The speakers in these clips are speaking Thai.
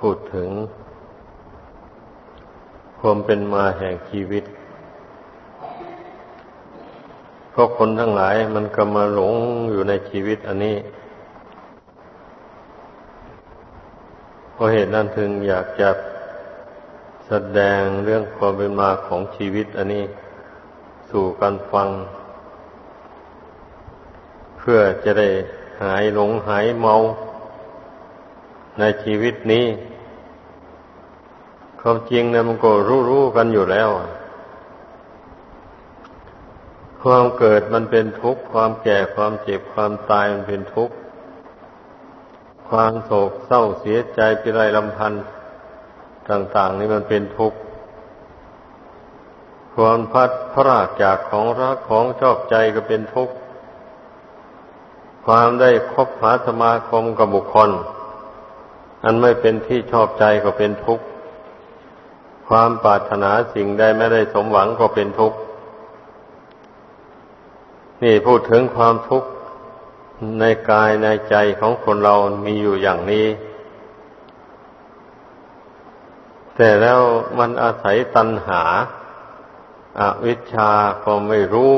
พูดถึง ความเป็นมาแห่งชีวิต เพราะคนทั้งหลายมันก็มาหลงอยู่ในชีวิตอันนี้เพราะเหตุนั้นถึงอยากจะแสดงเรื่องความเป็นมาของชีวิตอันนี้ สู่กันฟัง เพื่อจะได้หายหลงหายเมา ในชีวิตนี้ความจริงนะมันก็รู้ๆกันอยู่แล้ว ความเกิดมันเป็นทุกข์ ความแก่ความเจ็บความตายมันเป็นทุกข์ ความโศกเศร้าเสียใจปิไรลำพันธ์ต่าง ๆ นี่มันเป็นทุกข์ ความพัดพรากจากของรักของชอบใจก็เป็นทุกข์ ความได้คบหาสมาคมกับบุคคล อันไม่เป็นที่ชอบใจก็เป็นทุกข์ ความปรารถนาสิ่งใดไม่ได้สมหวังก็เป็นทุกข์ นี่พูดถึงความทุกข์ในกายในใจของคนเรามีอยู่อย่างนี้ แต่แล้วมันอาศัยตัณหาอาวิชชาความไม่รู้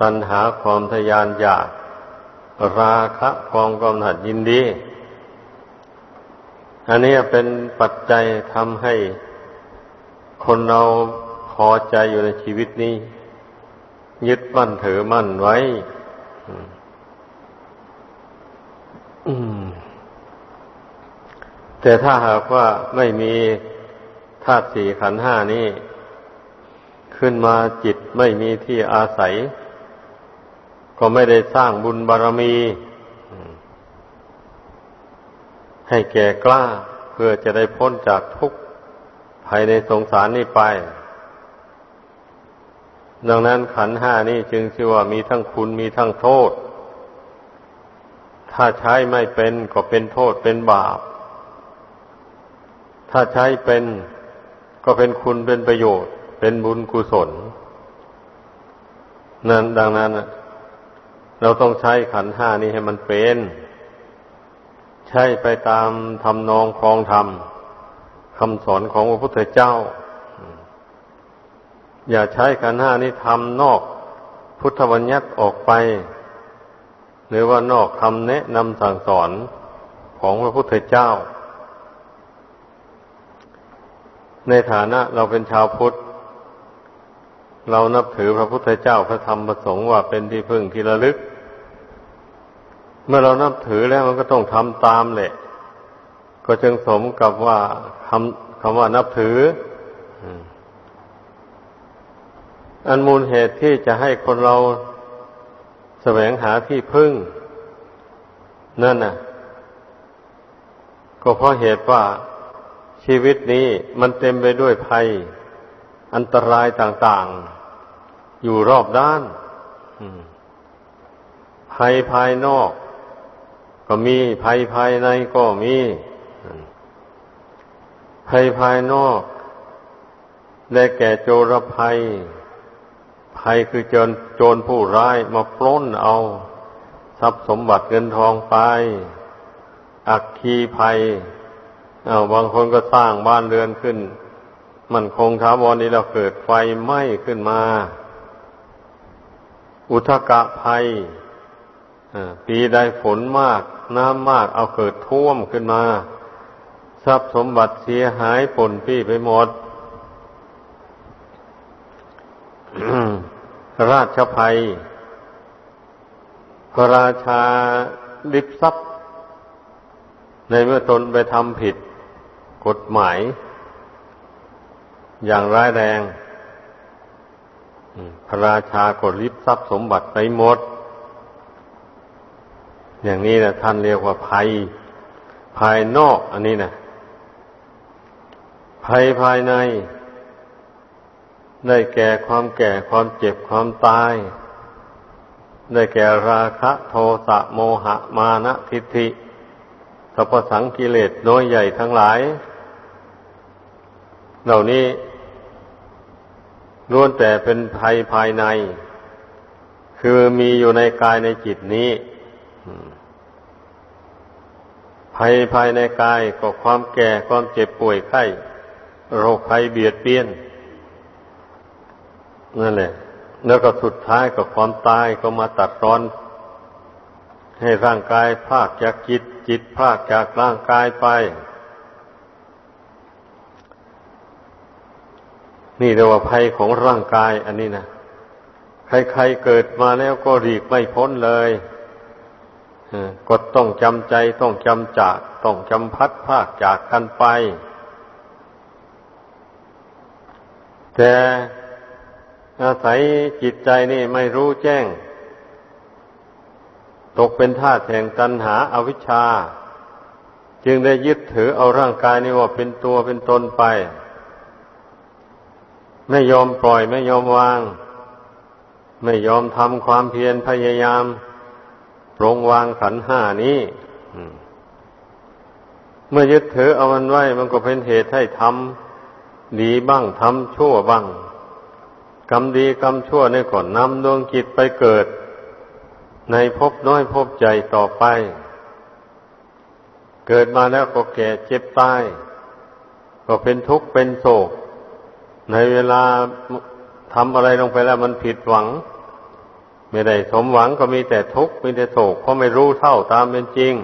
ตัณหาความทยานอยาก ราคะความกำหนัดยินดี อันนี้เป็นปัจจัยทำให้คนเราพอใจอยู่ในชีวิตนี้ ยึดมั่นถือมั่นไว้แต่ถ้าหากว่าไม่มีธาตุสี่ขันห้านี้ ขึ้นมาจิตไม่มีที่อาศัย ก็ไม่ได้สร้างบุญบารรมี ให้แก่กล้าเพื่อจะได้พ้นจากทุกข์ภายในสงสารนี้ไป ดังนั้นขันห้านี้จึงชื่อว่ามีทั้งคุณมีทั้งโทษ ถ้าใช้ไม่เป็นก็เป็นโทษเป็นบาป ถ้าใช้เป็นก็เป็นคุณเป็นประโยชน์ เป็นบุญกุศล นั้นดังนั้นเราต้องใช้ขันห้านี้ให้มันเป็น ใช้ไปตามทำนองครองธรรมคำสอนของพระพุทธเจ้า อย่าใช้ขันห้านี้ทำนอกพุทธวัญญัติออกไป หรือว่านอกคำแนะนำสั่งสอนของพระพุทธเจ้า ในฐานะเราเป็นชาวพุทธ เรานับถือพระพุทธเจ้าพระธรรมพระสงฆ์ว่าเป็นที่พึ่งที่ระลึก เมื่อเรานับถือแล้วมันก็ต้องทำตามแหละ ก็จึงสมกับว่าคำคำว่านับถืออันมูลเหตุที่จะให้คนเราแสวงหาที่พึ่ง นั่นน่ะ ก็เพราะเหตุว่าชีวิตนี้มันเต็มไปด้วยภัย อันตรายต่างๆ อยู่รอบด้านภัยภายนอก ก็มีภัยภายในก็มีภัยภายนอก ได้แก่โจรภัย ภัยคือโจรโจรผู้ร้ายมาปล้นเอา ทรัพย์สมบัติเงินทองไป อักคีภัยอาบางคนก็สร้างบ้านเรือนขึ้น มันคงท้าวรนี้เราเกิดไฟไหม้ขึ้นมา อุทกะภัยปีใดฝนมาก น้ำมากเอาเกิดท่วมขึ้นมา ทรัพย์สมบัติเสียหายผลพี่ไปหมด ราชภัย พระราชาลิบทรัพย์ ในเมื่อตนไปทำผิดกฎหมาย อย่างร้ายแรงพระราชากดริบทรัพย์สมบัติไปหมด อย่างนี้นะท่านเรียกว่าภัย ภายนอก อันนี้นะภัยภายใน ได้แก่ความแก่ความเจ็บความตาย ได้แก่ราคะโทสะโมหะมานะทิฏฐิสัพสังกิเลสน้อยใหญ่ทั้งหลาย เหล่านี้ล้วนแต่เป็นภัยภายใน คือมีอยู่ในกายในจิตนี้ ภัยภายในกายก็ความแก่ความเจ็บป่วยไข้โรคภัยเบียดเบียนนั่นแหละ แล้วก็สุดท้ายก็ความตายก็มาตัดรอน ให้ร่างกายภาคจากจิต จิตภาคจากร่างกายไป นี่เรียกว่าภัยของร่างกายอันนี้นะใครๆเกิดมาแล้วก็หลีกไม่พ้นเลย ก็ต้องจำใจต้องจำจาก ต้องจำพัดภาคจากกันไป แต่อาศัยจิตใจนี่ไม่รู้แจ้ง ตกเป็นท่าแห่งตัณหาอาวิชชา จึงได้ยึดถือเอาร่างกายนี้ว่าเป็นตัวเป็นตนไป ไม่ยอมปล่อยไม่ยอมวาง ไม่ยอมทำความเพียรพยายาม ปรงวางขันห้านี้เมื่อยึดถือเอามันไว้มันก็เป็นเหตุให้ทำดีบ้างทำชั่วบ้างกรรมดีกรรมชั่วในก่อนนำดวงจิตไปเกิด ในภพน้อยภพใหญ่ต่อไป เกิดมาแล้วก็แก่เจ็บตายก็เป็นทุกข์เป็นโศก ในเวลาทำอะไรลงไปแล้วมันผิดหวัง ไม่ได้สมหวังก็มีแต่ทุกข์มีแต่โศกเพราะไม่รู้เท่าตามเป็นจริง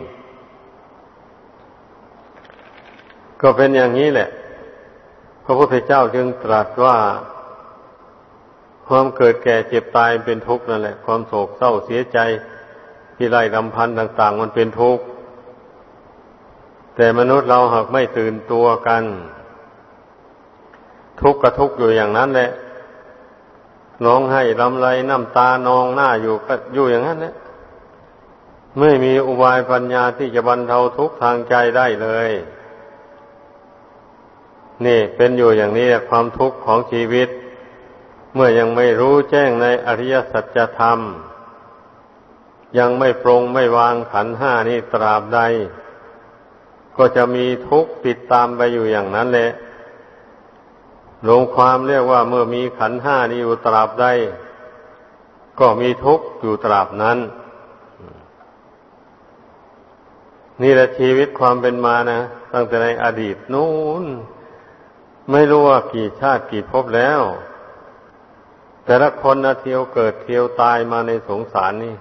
ก็เป็นอย่างนี้แหละ พระพุทธเจ้าจึงตรัสว่าความเกิดแก่เจ็บตายเป็นทุกข์นั่นแหละ ความโศกเศร้าเสียใจที่ไร้ลำพันธ์ต่าง ๆ มันเป็นทุกข์แต่มนุษย์เราหากไม่ตื่นตัวกัน ทุกข์ก็ทุกข์อยู่อย่างนั้นแหละ ร้องให้ลำไรน้ำตานองหน้าอยู่ก็อยู่อย่างนั้นเนี่ยไม่มีอุบายปัญญาที่จะบรรเทาทุกข์ทางใจได้เลย นี่เป็นอยู่อย่างนี้ความทุกข์ของชีวิต เมื่อยังไม่รู้แจ้งในอริยสัจธรรม ยังไม่ปรงไม่วางขันห้านี่ตราบใด ก็จะมีทุกข์ติดตามไปอยู่อย่างนั้นแหละ ลงความเรียกว่าเมื่อมีขันห้านี้อยู่ตราบใดก็มีทุกข์อยู่ตราบนั้น นี่แหละชีวิตความเป็นมานะตั้งแต่ในอดีตนู้นไม่รู้ว่ากี่ชาติกี่ภพแล้ว แต่ละคนนะเที่ยวเกิดเที่ยวตายมาในสงสารนี่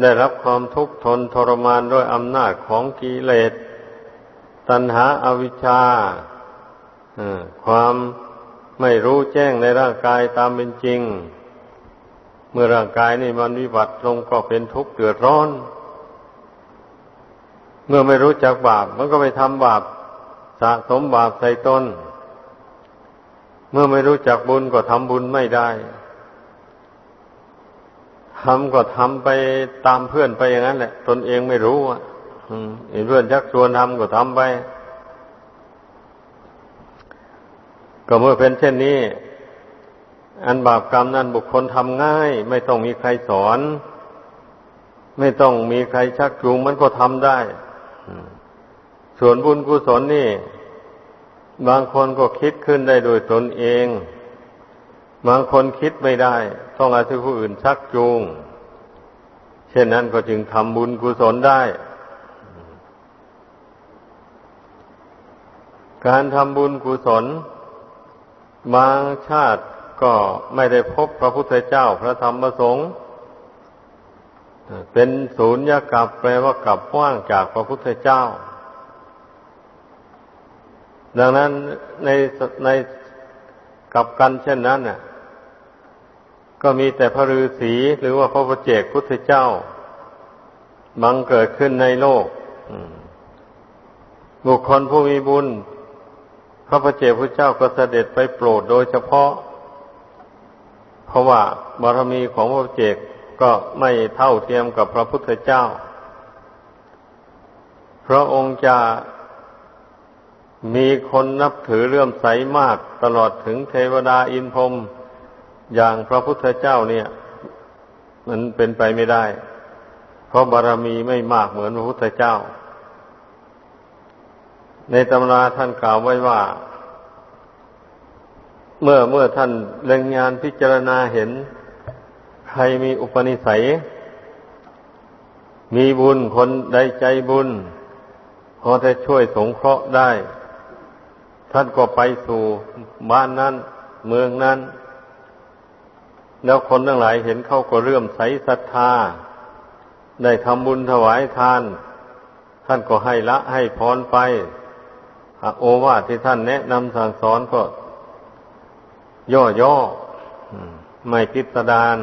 ได้รับความทุกข์ทนทรมานด้วยอำนาจของกิเลสตัณหาอาวิชชา ความไม่รู้แจ้งในร่างกายตามเป็นจริง เมื่อร่างกายนี่มันวิบัติลงก็เป็นทุกข์เดือดร้อน เมื่อไม่รู้จักบาป มันก็ไปทำบาปสะสมบาปใส่ตนเมื่อไม่รู้จักบุญก็ทำบุญไม่ได้ทำก็ทำไปตามเพื่อนไปอย่างนั้นแหละ ตนเองไม่รู้อะเห็นเพื่อนชักชวนทำก็ทำไป ก็เมื่อเป็นเช่นนี้ อันบาปกรรมนั้นบุคคลทำง่าย ไม่ต้องมีใครสอน ไม่ต้องมีใครชักจูงมันก็ทำได้ ส่วนบุญกุศลนี่ บางคนก็คิดขึ้นได้โดยตนเอง บางคนคิดไม่ได้ ต้องอาศัยผู้อื่นชักจูง เช่นนั้นก็จึงทำบุญกุศลได้การทำบุญกุศล บางชาติก็ไม่ได้พบพระพุทธเจ้าพระธรรมพระสงฆ์เป็นศูนย์ยกับแปลว่ากับว่างจากพระพุทธเจ้า ดังนั้นในในกับกันเช่นนั้นน่ะ ก็มีแต่พระฤาษีหรือว่าพระพุทธเจกพุทธเจ้า บังเกิดขึ้นในโลกบุคคลผู้มีบุญ พระพเจ้าพระเจ้าก็เสด็จไปโปรดโดยเฉพาะ เพราะว่าบารมีของพระเจ้าก็ไม่เท่าเทียมกับพระพุทธเจ้า พระองค์จะมีคนนับถือเลื่อมใสมากตลอดถึงเทวดาอินพรมอย่างพระพุทธเจ้าเนี่ย มันเป็นไปไม่ได้ เพราะบารมีไม่มากเหมือนพระพุทธเจ้า ในตำราท่านกล่าวไว้ว่า เมื่อเมื่อท่านเล็งงานพิจารณาเห็น ใครมีอุปนิสัย มีบุญคนใดใจบุญ พอจะช่วยสงเคราะห์ได้ ท่านก็ไปสู่บ้านนั้น เมืองนั้น แล้วคนทั้งหลายเห็นเขาก็เรื่มใสศรัทธา ได้ทำบุญถวายทาน ท่านก็ให้ละให้พรไป โอวาทที่ท่านแนะนำสั่งสอนก็ ย่อๆไม่พิสดาร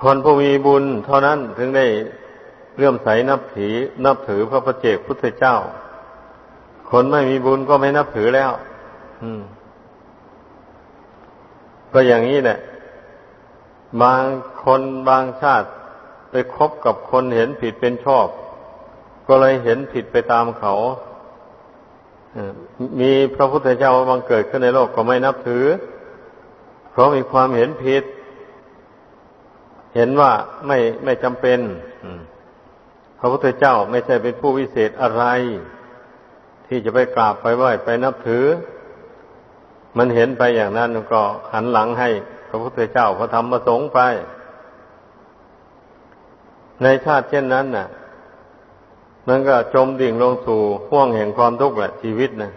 คนผู้มีบุญเท่านั้นถึงได้เลื่อมใสนับถือนับถือพระประเจกพุทธเจ้า คนไม่มีบุญก็ไม่นับถือแล้วก็อย่างนี้แหละ บางคนบางชาติไปคบกับคนเห็นผิดเป็นชอบ ก็เลยเห็นผิดไปตามเขา มีพระพุทธเจ้าบางเกิดขึ้นในโลกก็ไม่นับถือ เพราะมีความเห็นผิด เห็นว่าไม่ไม่จำเป็น พระพุทธเจ้าไม่ใช่เป็นผู้วิเศษอะไร ที่จะไปกราบไปไหว้ไปนับถือ มันเห็นไปอย่างนั้นก็หันหลังให้พระพุทธเจ้าพระธรรมประสงค์ไป ในชาติเช่นนั้นน่ะ มันก็จมดิ่งลงสู่ห่วงแห่งความทุกข์แหละชีวิตนะ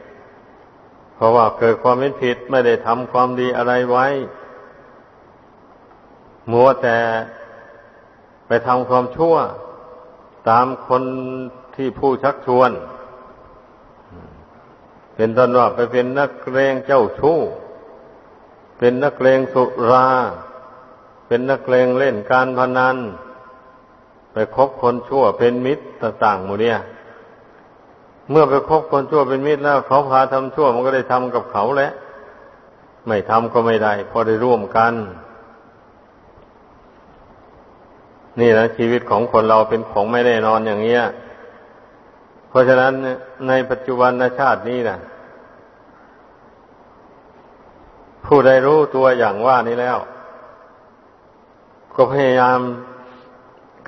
เพราะว่าเกิดความไม่ผิดไม่ได้ทำความดีอะไรไว้ มัวแต่ไปทำความชั่ว ตามคนที่ผู้ชักชวน เป็นต้นว่าไปเป็นนักเลงเจ้าชู้ เป็นนักเลงสุรา เป็นนักเลงเล่นการพนัน ไปคบคนชั่วเป็นมิตรต่างๆหมดเนี่ยเมื่อไปคบคนชั่วเป็นมิตรแล้วเขาพาทำชั่วมันก็ได้ทำกับเขาแล้วไม่ทำก็ไม่ได้พอได้ร่วมกัน นี่นะชีวิตของคนเราเป็นของไม่แน่นอนอย่างเงี้ย เพราะฉะนั้นในปัจจุบันชาตินี้นะผู้ใดรู้ตัวอย่างว่านี้แล้ว ก็พยายาม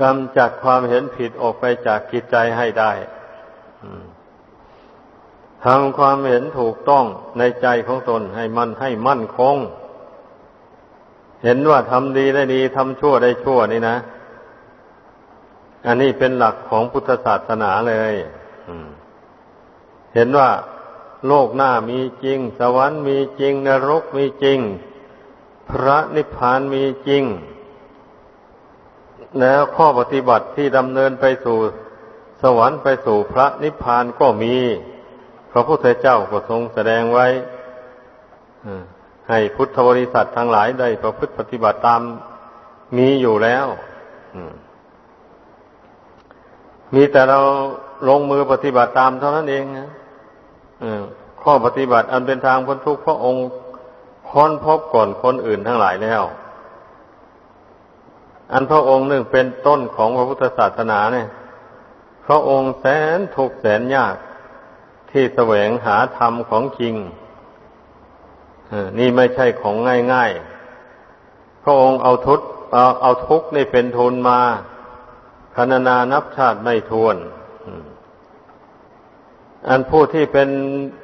กำจัดความเห็นผิดออกไปจากกิจใจให้ได้ทำความเห็นถูกต้องในใจของตนให้มันให้มั่นคง เห็นว่าทำดีได้ดีทำชั่วได้ชั่วนี่นะ อันนี้เป็นหลักของพุทธศาสนาเลยเห็นว่าโลกหน้ามีจริง สวรรค์มีจริง นรกมีจริง พระนิพพานมีจริง แล้วข้อปฏิบัติที่ดำเนินไปสู่สวรรค์ไปสู่พระนิพพานก็มี พระพุทธเจ้าก็ทรงแสดงไว้ให้พุทธบริษัททั้งหลายได้ประพฤติปฏิบัติตามมีอยู่แล้วมีแต่เราลงมือปฏิบัติตามเท่านั้นเองนะข้อปฏิบัติอันเป็นทางพ้นทุกข์พระองค์ค้นพบก่อนคนอื่นทั้งหลายแล้ว อันพระองค์หนึ่งเป็นต้นของพระพุทธศาสนาเนี่ย พระองค์แสนทุกแสนยากที่แสวงหาธรรมของจริงนี่ไม่ใช่ของง่ายๆ พระองค์เอาทุกเอาเอาทุกนี่เป็นทุนมาพรรณนานับชาติไม่ทวนอันผู้ที่เป็น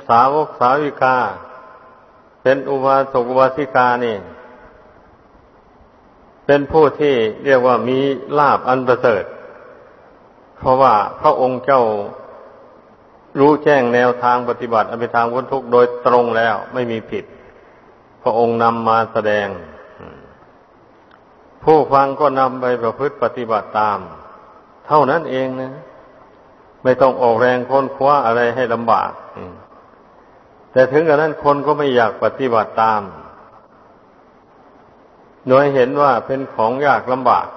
สาวกสาวิกา เป็นอุบาสกอุบาสิกานี่ เป็นผู้ที่เรียกว่ามีลาบอันประเสริฐ เพราะว่าพระองค์เจ้ารู้แจ้งแนวทางปฏิบัติอันเป็นทางพ้นทุกโดยตรงแล้วไม่มีผิด พระองค์นำมาแสดง ผู้ฟังก็นำไปประพฤติปฏิบัติตาม เท่านั้นเองนะ ไม่ต้องออกแรงค้นคว้าอะไรให้ลำบากแต่ถึงกระนั้นคนก็ไม่อยากปฏิบัติตาม โดยเห็นว่าเป็นของยากลำบาก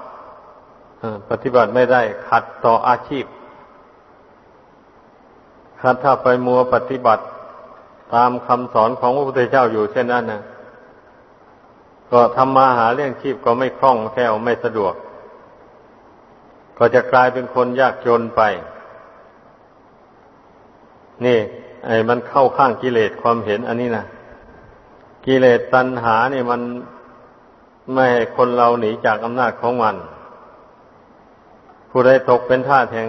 ปฏิบัติไม่ได้ขัดต่ออาชีพขัดถ้าไปมัวปฏิบัติตามคำสอนของพระพุทธเจ้าอยู่เช่นนั้นนะก็ทำมาหาเรื่องชีพก็ไม่คล่องแคล่วไม่สะดวก ก็จะกลายเป็นคนยากจนไป นี่ ไอ้มันเข้าข้างกิเลสความเห็นอันนี้นะกิเลสตัณหานี่มัน ไม่ให้คนเราหนีจากอำนาจของมัน ผู้ใดตกเป็นท่าแห่ง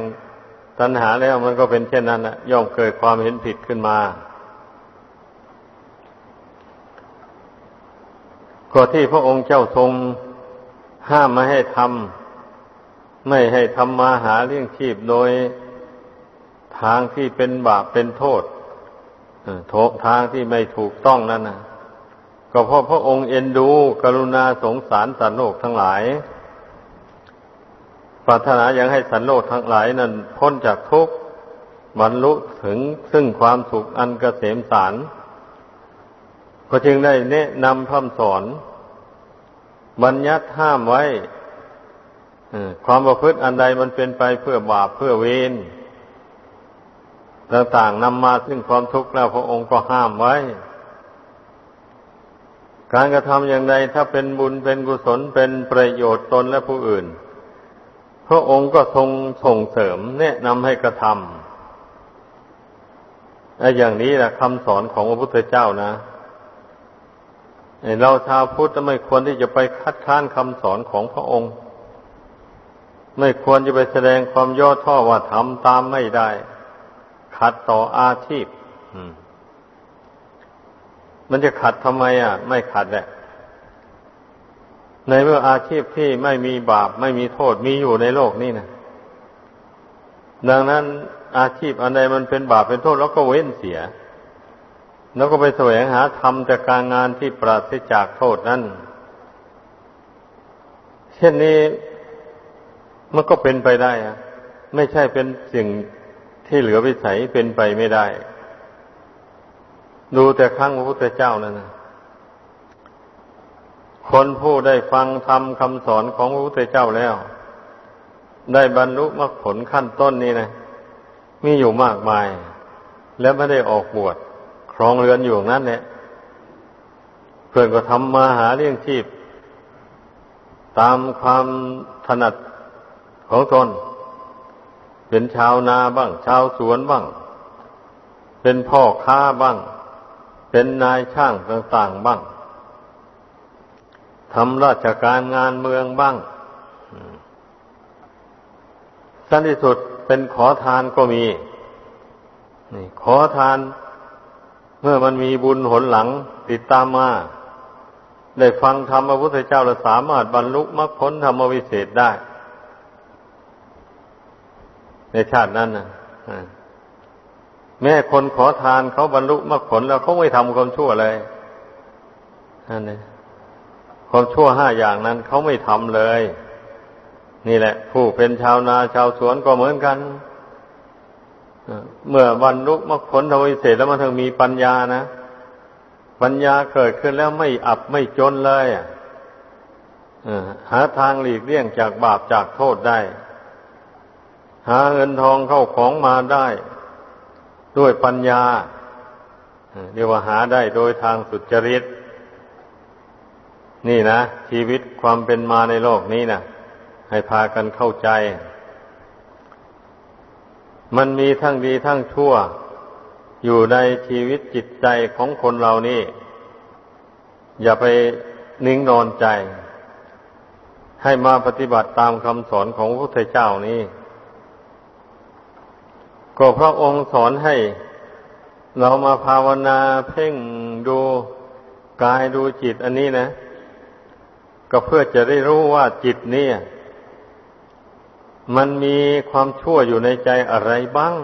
ตัณหาแล้วมันก็เป็นเช่นนั้นนะย่อมเกิดความเห็นผิดขึ้นมา ก็ที่พระองค์เจ้าทรงห้ามไม่ให้ทำไม่ให้ทำมาหาเลี้ยงชีพโดยทางที่เป็นบาปเป็นโทษทางที่ไม่ถูกต้องนั่นนะ ก็เพราะพระองค์เอ็นดู กรุณาสงสารสัตว์โลกทั้งหลาย ปรารถนาอยากให้สัตว์โลกทั้งหลายนั้นพ้นจากทุกข์บรรลุถึงซึ่งความสุขอันกเกษมสาร ก็จึงได้แนะนำพร่ำสอน บัญญัติห้ามไว้ความประพฤติอันใดมันเป็นไปเพื่อบาปเพื่อเวรต่างๆนำมาซึ่งความทุกข์แล้วพระองค์ก็ห้ามไว้ การกระทำอย่างใดถ้าเป็นบุญเป็นกุศลเป็นประโยชน์ตนและผู้อื่น พระองค์ก็ทรงส่งเสริมแนะนำให้กระทำไอ้อย่างนี้แหละคำสอนของพระพุทธเจ้านะเราชาวพุทธไม่ควรที่จะไปคัดค้านคำสอนของพระองค์ ไม่ควรจะไปแสดงความย่อท่อว่าทำตามไม่ได้ ขัดต่ออาชีพ มันจะขัดทำไมอะ ไม่ขัดแหละในเมื่ออาชีพที่ไม่มีบาปไม่มีโทษมีอยู่ในโลกนี้นะดังนั้นอาชีพอันใดมันเป็นบาปเป็นโทษแล้วก็เว้นเสีย แล้วก็ไปแสวงหาทำจากการงานที่ปราศจากโทษนั้นเช่นนี้มันก็เป็นไปได้อะไม่ใช่เป็นสิ่งที่เหลือวิสัยเป็นไปไม่ได้ ดูแต่ครั้งพระพุทธเจ้านั่นนะคนผู้ได้ฟังทำคำสอนของพระพุทธเจ้าแล้ว ได้บรรลุมรรคผลขั้นต้นนี้นะมีอยู่มากมาย แล้วไม่ได้ออกบวชครองเรือนอยู่นั้นเนี่ยเพื่อนก็ทำมาหาเลี้ยงชีพ ตามความถนัดของตนเป็นชาวนาบ้าง ชาวสวนบ้าง เป็นพ่อค้าบ้าง เป็นนายช่างต่างๆบ้างทำราชการงานเมืองบ้างสั้นที่สุดเป็นขอทานก็มี นี่ ขอทาน เมื่อมันมีบุญหนหลัง ติดตามมา ได้ฟังธรรมพระพุทธเจ้าแล้วสามารถบรรลุมรรคผลธรรมวิเศษได้ ในชาตินั้นนะ แม่คนขอทานเขาบรรลุมรรคผลแล้วเขาไม่ทำความชั่วเลยนั่นเองความชั่วห้าอย่างนั้นเขาไม่ทำเลย นี่แหละ ผู้เป็นชาวนาชาวสวนก็เหมือนกันเมื่อบรรลุมรรคผลทวิเศษแล้วมันถึงมีปัญญานะปัญญาเกิดขึ้นแล้วไม่อับไม่จนเลยหาทางหลีกเลี่ยงจากบาปจากโทษได้ หาเงินทองเข้าของมาได้ ด้วยปัญญาเรียกว่าหาได้โดยทางสุจริต นี่นะ ชีวิตความเป็นมาในโลกนี้นะให้พากันเข้าใจ มันมีทั้งดีทั้งชั่ว อยู่ในชีวิตจิตใจของคนเรานี่ อย่าไปนิ่งนอนใจ ให้มาปฏิบัติตามคำสอนของพระพุทธเจ้านี้ ก็พระองค์สอนให้เรามาภาวนาเพ่งดูกายดูจิตอันนี้นะ ก็เพื่อจะได้รู้ว่าจิตเนี่ยมันมีความชั่วอยู่ในใจอะไรบ้าง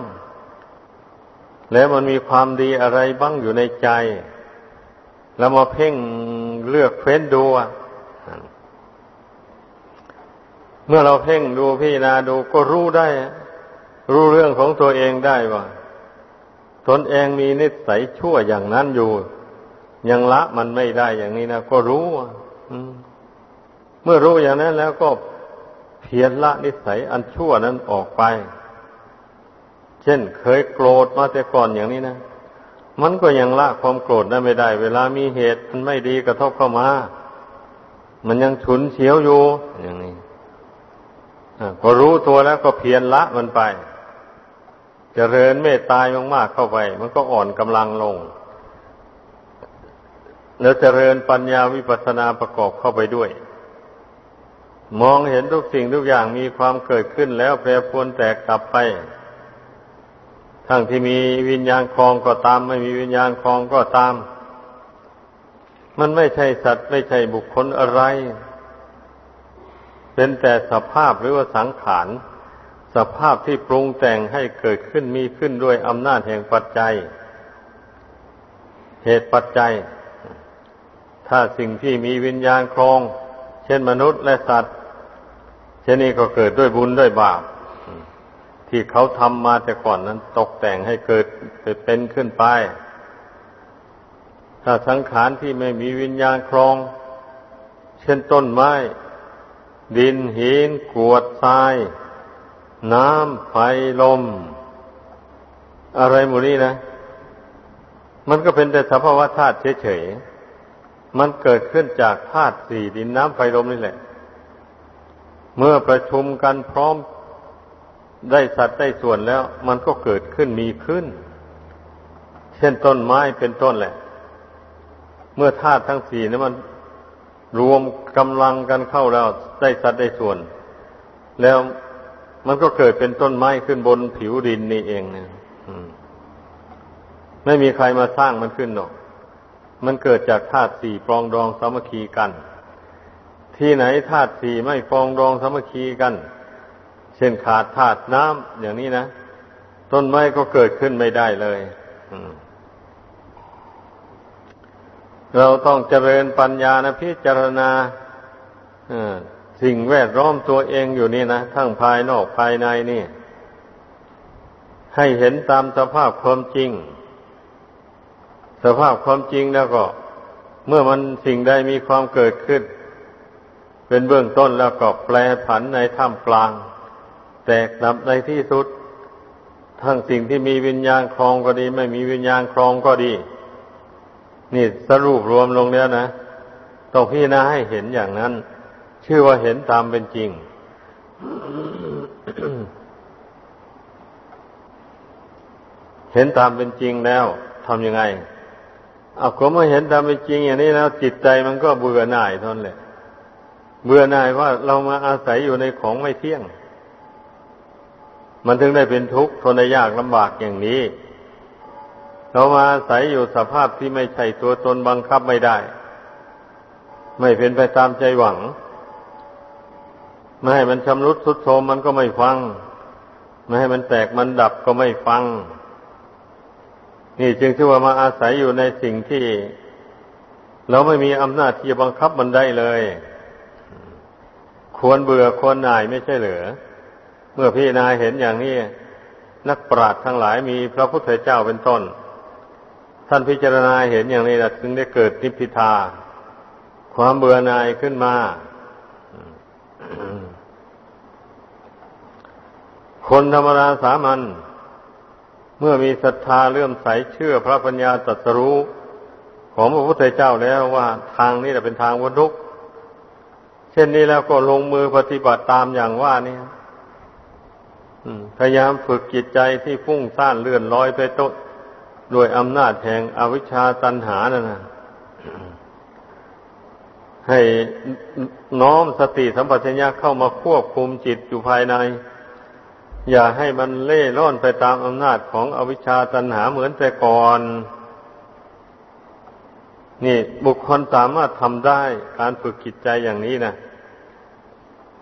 แล้วมันมีความดีอะไรบ้างอยู่ในใจ แล้วมาเพ่งเลือกเฟ้นดูเมื่อเราเพ่งดูพี่นาดูก็รู้ได้ รู้เรื่องของตัวเองได้ว่าตนเองมีนิสัยชั่วอย่างนั้นอยู่ ยังละมันไม่ได้อย่างนี้นะก็รู้เมื่อรู้อย่างนั้นแล้วก็เพียรละนิสัยอันชั่วนั้นออกไป เช่นเคยโกรธมาแต่ก่อนอย่างนี้นะมันก็ยังละความโกรธนั้นไม่ได้ เวลามีเหตุมันไม่ดีกระทบเข้ามา มันยังฉุนเฉียวอยู่อย่างนี้พอรู้ตัวแล้วก็เพียรละมันไป เจริญเมตตายมากๆเข้าไป มันก็อ่อนกำลังลง แล้วเจริญปัญญาวิปัสสนาประกอบเข้าไปด้วย มองเห็นทุกสิ่งทุกอย่างมีความเกิดขึ้นแล้วแปรปรวนแตกกลับไป ทั้งที่มีวิญญาณคลองก็ตาม ไม่มีวิญญาณคลองก็ตาม มันไม่ใช่สัตว์ไม่ใช่บุคคลอะไร เป็นแต่สภาพหรือว่าสังขาร สภาพที่ปรุงแต่งให้เกิดขึ้นมีขึ้นด้วยอำนาจแห่งปัจจัย เหตุปัจจัย ถ้าสิ่งที่มีวิญญาณครอง เช่นมนุษย์และสัตว์ เช่นนี้ก็เกิดด้วยบุญด้วยบาป ที่เขาทำมาแต่ก่อนนั้นตกแต่งให้เกิดเป็นขึ้นไป ถ้าสังขารที่ไม่มีวิญญาณครอง เช่นต้นไม้ ดินหินกวดทราย น้ำไฟลม อะไรหมดนี้นะ มันก็เป็นแต่สภาวะธาตุเฉยๆ มันเกิดขึ้นจากธาตุสี่ดินน้ำไฟลมนี่แหละ เมื่อประชุมกันพร้อมได้สัตว์ได้ส่วนแล้ว มันก็เกิดขึ้นมีขึ้น เช่นต้นไม้เป็นต้นแหละ เมื่อธาตุทั้งสี่นั้นมันรวมกำลังกันเข้าแล้วได้สัดได้ส่วน แล้ว มันก็เกิดเป็นต้นไม้ขึ้นบนผิวดินนี่เองเนี่ยไม่มีใครมาสร้างมันขึ้นหรอก มันเกิดจากธาตุสี่ปรองดองสามัคคีกัน ที่ไหนธาตุสี่ไม่ปรองดองสามัคคีกัน เช่นขาดธาตุน้ำอย่างนี้นะต้นไม้ก็เกิดขึ้นไม่ได้เลยเราต้องเจริญปัญญานะพิจารณา สิ่งแวดล้อมตัวเองอยู่นี่นะทั้งภายนอกภายในนี่ ให้เห็นตามสภาพความจริง สภาพความจริงแล้วก็ เมื่อมันสิ่งใดมีความเกิดขึ้น เป็นเบื้องต้นแล้วก็แปลผันในท่ามกลาง แตกดับในที่สุด ทั้งสิ่งที่มีวิญญาณครองก็ดี ไม่มีวิญญาณครองก็ดี นี่สรุปรวมลงแล้วนะต้องพี่นะให้เห็นอย่างนั้น ชื่อว่าเห็นตามเป็นจริง เห็นตามเป็นจริงแล้วทำยังไงเอาก็เมื่อเห็นตามเป็นจริง อย่างนี้แล้ว จิตใจมันก็เบื่อหน่ายทนเลยเบื่อหน่ายว่าเรามาอาศัยอยู่ในของไม่เที่ยง มันถึงได้เป็นทุกข์ทนได้ยากลำบากอย่างนี้ เรามาอาศัยอยู่สภาพที่ไม่ใช่ตัวตนบังคับไม่ได้ ไม่เป็นไปตามใจหวัง ไม่ให้มันชำรุดทุดโทรมมันก็ไม่ฟัง ไม่ให้มันแตกมันดับก็ไม่ฟัง นี่จึงที่ว่ามาอาศัยอยู่ในสิ่งที่ เราไม่มีอำนาจที่จะบังคับมันได้เลย ควรเบื่อควรหน่ายไม่ใช่เหรือเมื่อพี่นายเห็นอย่างนี้ นักปราชญ์ทั้งหลายมีพระพุทธเจ้าเป็นต้น ท่านพิจารณาเห็นอย่างนี้นะถึงได้เกิดนิพพิทา ความเบื่อหน่ายขึ้นมา คนธรรมดาสามัญเมื่อมีศรัทธาเลื่อมใสเชื่อพระปัญญาตรัสรู้ของพระพุทธเจ้าแล้วว่าทางนี้แหละเป็นทางวัฏทุกเช่นนี้แล้วก็ลงมือปฏิบัติตามอย่างว่านี่พยายามฝึกจิตใจที่ฟุ้งซ่านเลื่อนลอยไปต้นด้วยอำนาจแห่งอวิชชาตันหานั่นนะ ให้น้อมสติสัมปชัญญะเข้ามาควบคุมจิตอยู่ภายใน อย่าให้มันเล่ร่อนไปตามอำนาจของอวิชชาตันหาเหมือนแต่ก่อน นี่บุคคลสามารถทำได้การฝึกจิตใจอย่างนี้นะ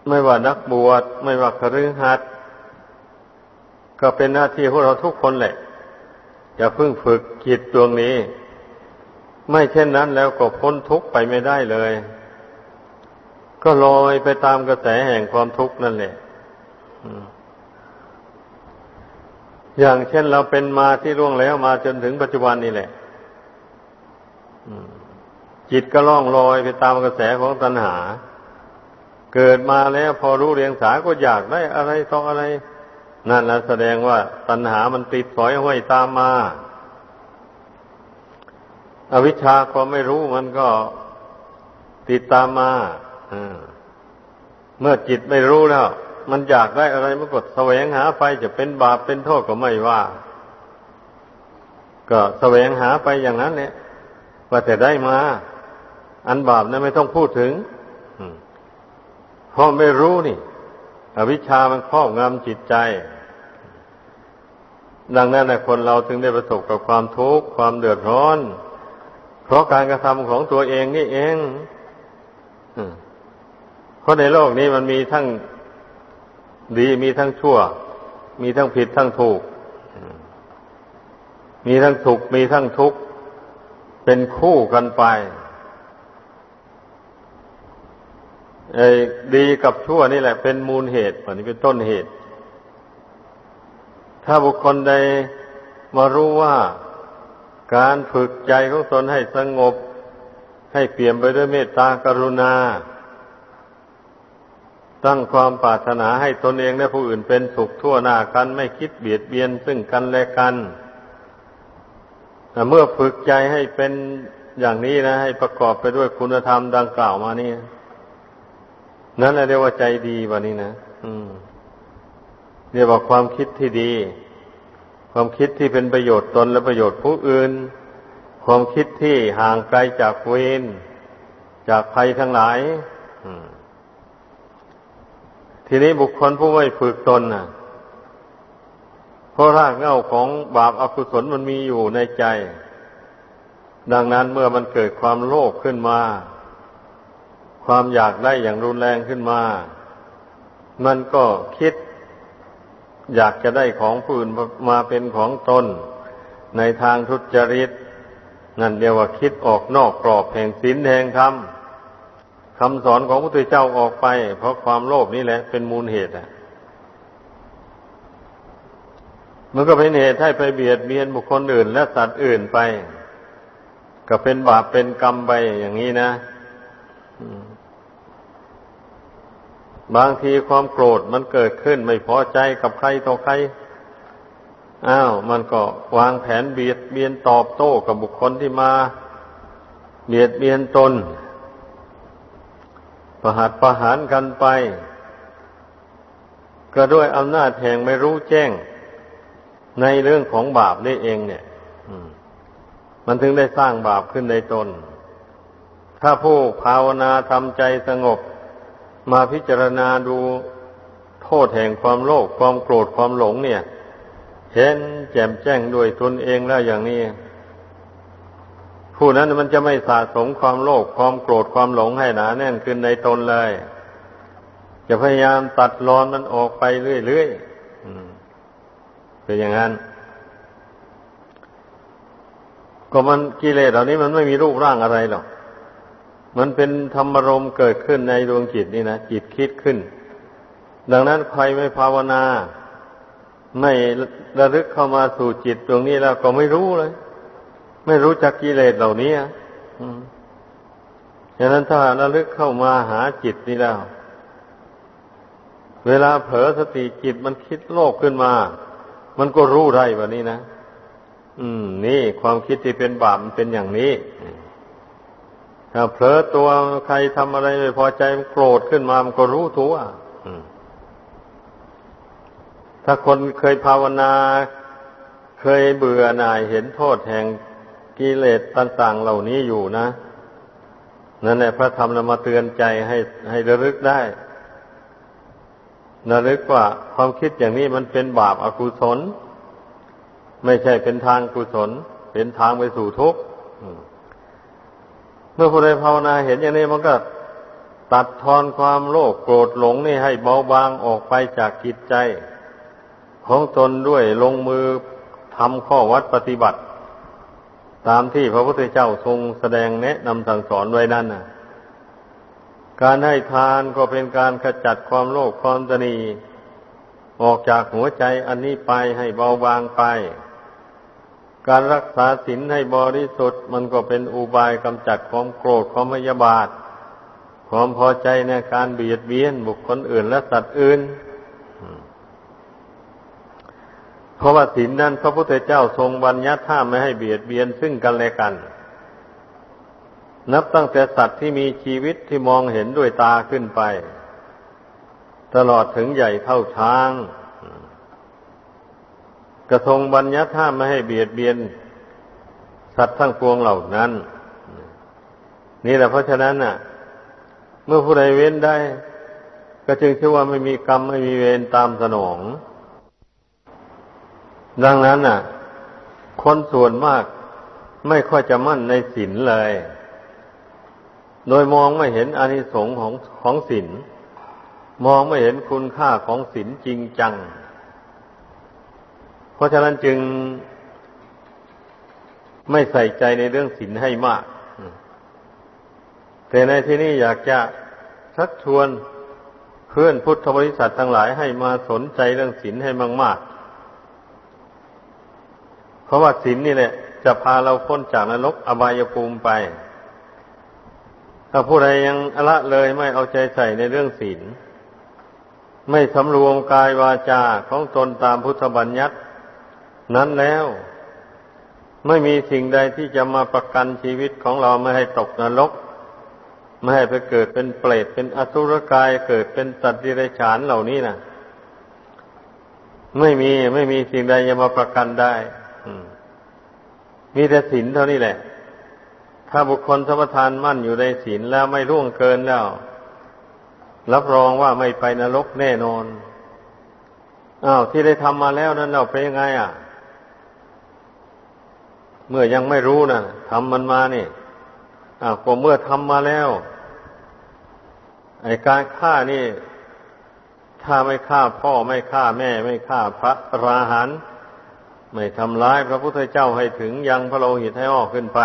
ไม่ว่านักบวชไม่ว่าคฤหัสถ์ก็เป็นหน้าที่ของเราทุกคนแหละ อย่าเพิ่งฝึกจิตดวงนี้ ไม่เช่นนั้นแล้วก็พ้นทุกข์ไปไม่ได้เลย ก็ลอยไปตามกระแสแห่งความทุกข์นั่นแหละอย่างเช่นเราเป็นมาที่ล่วงแล้วมาจนถึงปัจจุบันนี่แหละจิตก็ล่องลอยไปตามกระแสของตัณหา เกิดมาแล้วพอรู้เรียงสาก็อยากได้อะไรต่ออะไร นั่นแหละแสดงว่าตัณหามันติดสอยห้อยตามมา อวิชชาความไม่รู้มันก็ติดตามมา เมื่อจิตไม่รู้แล้ว มันอยากได้อะไรมันก็แสวงหาไปจะเป็นบาปเป็นโทษก็ไม่ว่า ก็แสวงหาไปอย่างนั้นเนี่ยว่าจะได้มา อันบาปนั้นไม่ต้องพูดถึงเพราะไม่รู้นี่ อวิชชามันครอบงำจิตใจ ดังนั้นนะคนเราถึงได้ประสบกับความทุกข์ความเดือดร้อน เพราะการกระทำของตัวเองนี่เอง เพราะในโลกนี้มันมีทั้งดีมีทั้งชั่ว มีทั้งผิดทั้งถูก มีทั้งสุขมีทั้งทุกข์เป็นคู่กันไปไอ้ดีกับชั่วนี่แหละ เป็นมูลเหตุอันนี้เป็นต้นเหตุ ถ้าบุคคลใดมารู้ว่าการฝึกใจของตนให้สงบ ให้เปลี่ยนไปด้วยเมตตากรุณา ตั้งความปรารถนาให้ตนเองและผู้อื่นเป็นสุขทั่วหน้ากันไม่คิดเบียดเบียนซึ่งกันและกันเมื่อฝึกใจให้เป็นอย่างนี้นะ ให้ประกอบไปด้วยคุณธรรมดังกล่าวมานี่นั่นแหละเรียกว่าใจดีวะนี่นะเรียกว่าความคิดที่ดี ความคิดที่เป็นประโยชน์ตนและประโยชน์ผู้อื่น ความคิดที่ห่างไกลจากเวรจากภัยทั้งหลาย ทีนี้บุคคลผู้ไม่ฝึกตนน่ะ เพราะรากเหง้าของบาปอากุศลมันมีอยู่ในใจ ดังนั้นเมื่อมันเกิดความโลภขึ้นมา ความอยากได้อย่างรุนแรงขึ้นมา มันก็คิด อยากจะได้ของผู้อื่นมาเป็นของตน ในทางทุจริต นั่นเดียวว่าคิดออกนอกกรอบแห่งศีลแห่งธรรม คำสอนของพระพุทธเจ้าออกไป เพราะความโลภนี่แหละ เป็นมูลเหตุอะมันก็เป็นเหตุให้ไปเบียดเบียนบุคคลอื่น และสัตว์อื่นไป ก็เป็นบาปเป็นกรรมไปอย่างนี้นะบางทีความโกรธมันเกิดขึ้นไม่พอใจกับใครต่อใคร อ้าวมันก็วางแผนเบียดเบียนตอบโต้กับบุคคลที่มา เบียดเบียนตน ประหัดประหารกันไป ก็ด้วยอำนาจแห่งไม่รู้แจ้ง ในเรื่องของบาปนี่เองเนี่ยมันถึงได้สร้างบาปขึ้นในตน ถ้าผู้ภาวนาทำใจสงบ มาพิจารณาดูโทษแห่งความโลภความโกรธความหลงเนี่ย เห็นแจ่มแจ้งด้วยตนเองแล้วอย่างนี้ ผู้นั้นมันจะไม่สะสมความโลภความโกรธความหลงให้หนาแน่นขึ้นในตนเลย จะพยายามตัดรอนมันออกไปเรื่อยๆเป็นอย่างนั้น ก็มันกิเลสเหล่านี้มันไม่มีรูปร่างอะไรหรอก มันเป็นธรรมรมเกิดขึ้นในดวงจิตนี่นะจิตคิดขึ้น ดังนั้นใครไม่ภาวนา ไม่ระลึกเข้ามาสู่จิตตรงนี้แล้วก็ไม่รู้เลย ไม่รู้จักกิเลสเหล่านี้ฉะนั้นถ้าระลึกเข้ามาหาจิตนี่แล้ว เวลาเผลอสติจิตมันคิดโลภขึ้นมา มันก็รู้ได้แบบนี้นะ อืม นี่ความคิดที่เป็นบาปมันเป็นอย่างนี้ ถ้าเผลอตัวใครทำอะไรไม่พอใจมันโกรธขึ้นมามันก็รู้ตัวถ้าคนเคยภาวนา เคยเบื่อหน่ายเห็นโทษแห่ง กิเลสต่างๆเหล่านี้อยู่นะนั่นแหละพระธรรมนำมาเตือนใจให้ให้ระลึกได้ระลึกว่าความคิดอย่างนี้มันเป็นบาปอากุศล ไม่ใช่เป็นทางกุศล เป็นทางไปสู่ทุกข์เมื่อผู้ใดภาวนาเห็นอย่างนี้มันก็ตัดทอนความโลภโกรธหลงนี่ให้เบาบางออกไปจากจิตใจ ของตนด้วยลงมือทำข้อวัดปฏิบัติ ตามที่พระพุทธเจ้าทรงแสดงแนะนำสั่งสอนไว้นั่นน่ะ การให้ทานก็เป็นการขจัดความโลภความตนีออกจากหัวใจอันนี้ไปให้เบาบางไป การรักษาศีลให้บริสุทธิ์มันก็เป็นอุบายกำจัดความโกรธความพยาบาท ความพอใจในการเบียดเบียนบุคคลอื่นและสัตว์อื่น เพราะว่าศีลนั้น พระพุทธเจ้าทรงบัญญัติห้ามไม่ให้เบียดเบียนซึ่งกันและกัน นับตั้งแต่สัตว์ที่มีชีวิตที่มองเห็นด้วยตาขึ้นไป ตลอดถึงใหญ่เท่าช้าง กระทงบัญญัติห้ามไม่ให้เบียดเบียน สัตว์ทั้งปวงเหล่านั้น นี่แหละเพราะฉะนั้นน่ะ เมื่อผู้ใดเว้นได้ ก็จึงชื่อว่าไม่มีกรรมไม่มีเวรตามสนอง ดังนั้นน่ะ คนส่วนมากไม่ค่อยจะมั่นในศีลเลย โดยมองไม่เห็นอานิสงส์ของของศีลมองไม่เห็นคุณค่าของศีลจริงจัง เพราะฉะนั้นจึงไม่ใส่ใจในเรื่องศีลให้มาก แต่ในที่นี้อยากจะชักชวนเพื่อนพุทธบริษัททั้งหลายให้มาสนใจเรื่องศีลให้มาก ๆ ราะว่าศีลนี่แหละ จะพาเราพ้นจากนรกอบายภูมิไป ถ้าผู้ใดยังละเลยไม่เอาใจใส่ในเรื่องศีลไม่สำรวมกายวาจาของตนตามพุทธบัญญัติ นั้นแล้ว ไม่มีสิ่งใดที่จะมาประกันชีวิตของเราไม่ให้ตกนรก ไม่ให้ไปเกิดเป็นเปรตเป็นอสุรกายเกิดเป็นสัตว์ดิเรกชันเหล่านี้นะไม่มีไม่มีสิ่งใดจะมาประกันได้ มีแต่ศีลเท่านี้แหละ ถ้าบุคคลสมทานมั่นอยู่ในศีลแล้วไม่ร่วงเกินแล้ว รับรองว่าไม่ไปนรกแน่นอนอ้าวที่ได้ทำมาแล้วนั้นเราเป็นยังไงอะ เมื่อยังไม่รู้นะทำมันมานี่อ้าวก็เมื่อทำมาแล้ว ไอการฆ่านี่ ถ้าไม่ฆ่าพ่อไม่ฆ่าแม่ ไม่ฆ่าพระราหัน ไม่ทำร้ายพระพุทธเจ้าให้ถึงยังพระโลหิตให้ออกขึ้นไป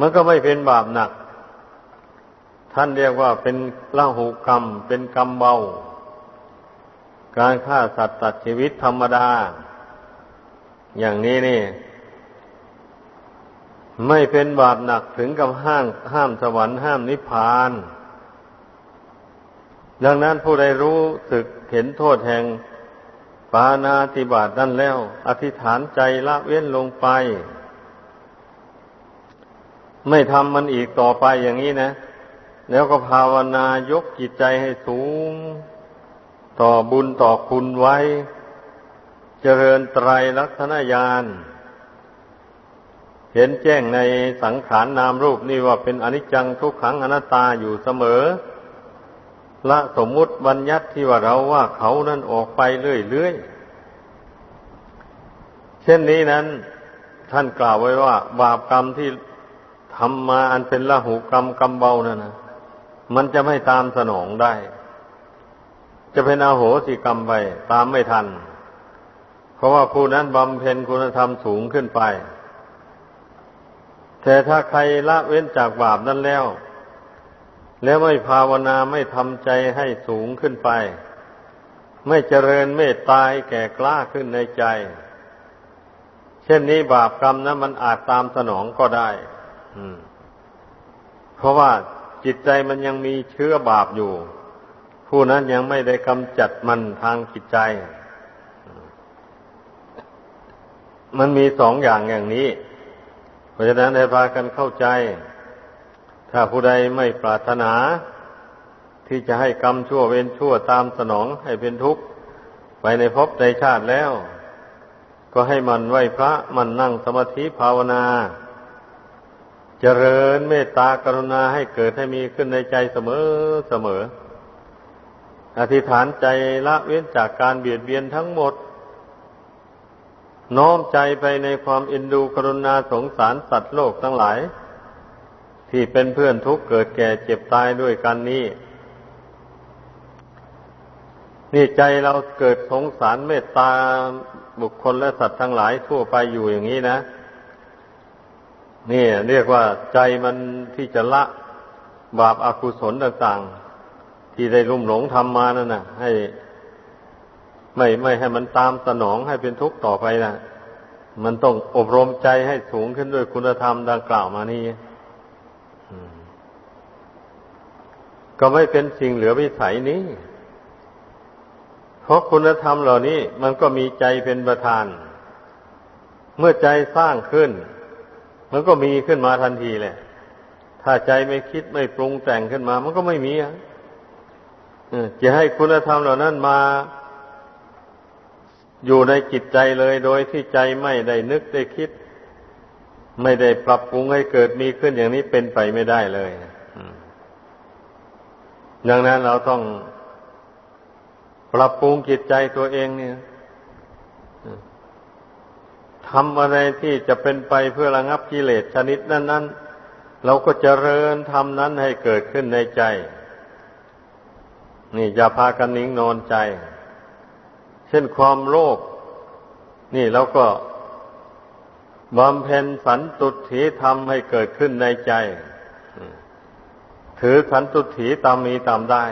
มันก็ไม่เป็นบาปหนัก ท่านเรียกว่าเป็นละหุกรรม เป็นกรรมเบา การฆ่าสัตว์ตัดชีวิตธรรมดา อย่างนี้นี่ ไม่เป็นบาปหนักถึงกับห้างห้ามสวรรค์ห้ามนิพพาน ดังนั้นผู้ใดรู้สึกเห็นโทษแห่ง ปานาติบาตนั่นแล้ว อธิษฐานใจละเว้นลงไป ไม่ทำมันอีกต่อไปอย่างนี้นะ แล้วก็ภาวนายกจิตใจให้สูง ต่อบุญต่อคุณไว้ เจริญไตรลักษณญาณเห็นแจ้งในสังขารนนามรูปนี่ว่าเป็นอนิจจังทุกขังอนัตตาอยู่เสมอ ละสมมุติบัญญัติที่ว่าเราว่าเขานั้นออกไปเรื่อยๆ เช่นนี้นั้น ท่านกล่าวไว้ว่า บาปกรรมที่ทำมาอันเป็นละหูกรรมกรรมเบานั่นนะมันจะไม่ตามสนองได้ จะเป็นอาโหสิกรรมไป ตามไม่ทัน เพราะว่าผู้นั้นบำเพ็ญคุณธรรมสูงขึ้นไป แต่ถ้าใครละเว้นจากบาปนั้นแล้ว แล้วไม่ภาวนาไม่ทำใจให้สูงขึ้นไป ไม่เจริญเมตตาแก่กล้าขึ้นในใจ เช่นนี้บาปกรรมนะมันอาจตามสนองก็ได้เพราะว่าจิตใจมันยังมีเชื้อบาปอยู่ ผู้นั้นยังไม่ได้กำจัดมันทางจิตใจ มันมีสองอย่างอย่างนี้ เพราะฉะนั้นให้พากันเข้าใจ ถ้าผู้ใดไม่ปรารถนา ที่จะให้กรรมชั่วเวรชั่วตามสนองให้เป็นทุกข์ไปในภพในชาติแล้ว ก็ให้มันไหวพระมันนั่งสมาธิภาวนาเจริญเมตตากรุณาให้เกิดให้มีขึ้นในใจเสมอเสมอ อธิษฐานใจละเว้นจากการเบียดเบียนทั้งหมด น้อมใจไปในความอินดูกรุณาสงสารสัตว์โลกทั้งหลาย ที่เป็นเพื่อนทุกเกิดแก่เจ็บตายด้วยกันนี้ นี่ใจเราเกิดสงสารเมตตาบุคคลและสัตว์ทั้งหลายทั่วไปอยู่อย่างนี้นะ นี่เรียกว่าใจมันที่จะละบาปอากุศลต่างๆ ที่ได้ลุ่มหลงทำมานั่นนะให้ ไม่ไม่ให้มันตามสนองให้เป็นทุกข์ต่อไปนะมันต้องอบรมใจให้สูงขึ้นด้วยคุณธรรมดังกล่าวมานี้ ก็ไม่เป็นสิ่งเหลือวิสัยนี้ เพราะคุณธรรมเหล่านี้มันก็มีใจเป็นประธาน เมื่อใจสร้างขึ้น มันก็มีขึ้นมาทันทีแหละ ถ้าใจไม่คิดไม่ปรุงแต่งขึ้นมา มันก็ไม่มีอะจะให้คุณธรรมเหล่านั้นมาอยู่ในจิตใจเลยโดยที่ใจไม่ได้นึกได้คิด ไม่ได้ปรับปรุงให้เกิดมีขึ้นอย่างนี้เป็นไปไม่ได้เลย ดังนั้นเราต้องปรับปรุงจิตใจตัวเองเนี่ยทำอะไรที่จะเป็นไปเพื่อระงับกิเลสชนิดนั้น ๆ เราก็เจริญทำนั้นให้เกิดขึ้นในใจ นี่อย่าพากันนิ่งนอนใจ เช่นความโลภนี่เราก็บำเพ็ญสันตุถีธรรมให้เกิดขึ้นในใจ ถือสันตุถีตามมีตามได้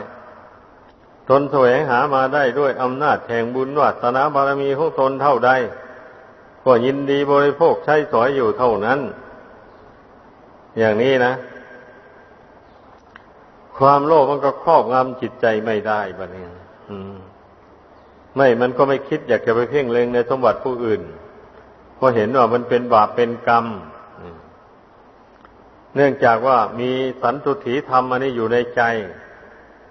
ตนแสวงหามาได้ด้วยอำนาจแห่งบุญวัฒนาบารมีของตนเท่าใดก็ยินดีบริโภคใช้สอยอยู่เท่านั้น อย่างนี้นะ ความโลภมันก็ครอบงำจิตใจไม่ได้บัดนี้ไม่มันก็ไม่คิดอยากจะไปเพ่งเล็งในสมบัติผู้อื่นเพราะเห็นว่ามันเป็นบาปเป็นกรรมเเนื่องจากว่ามีสันตุถีธรรมอันนี้อยู่ในใจ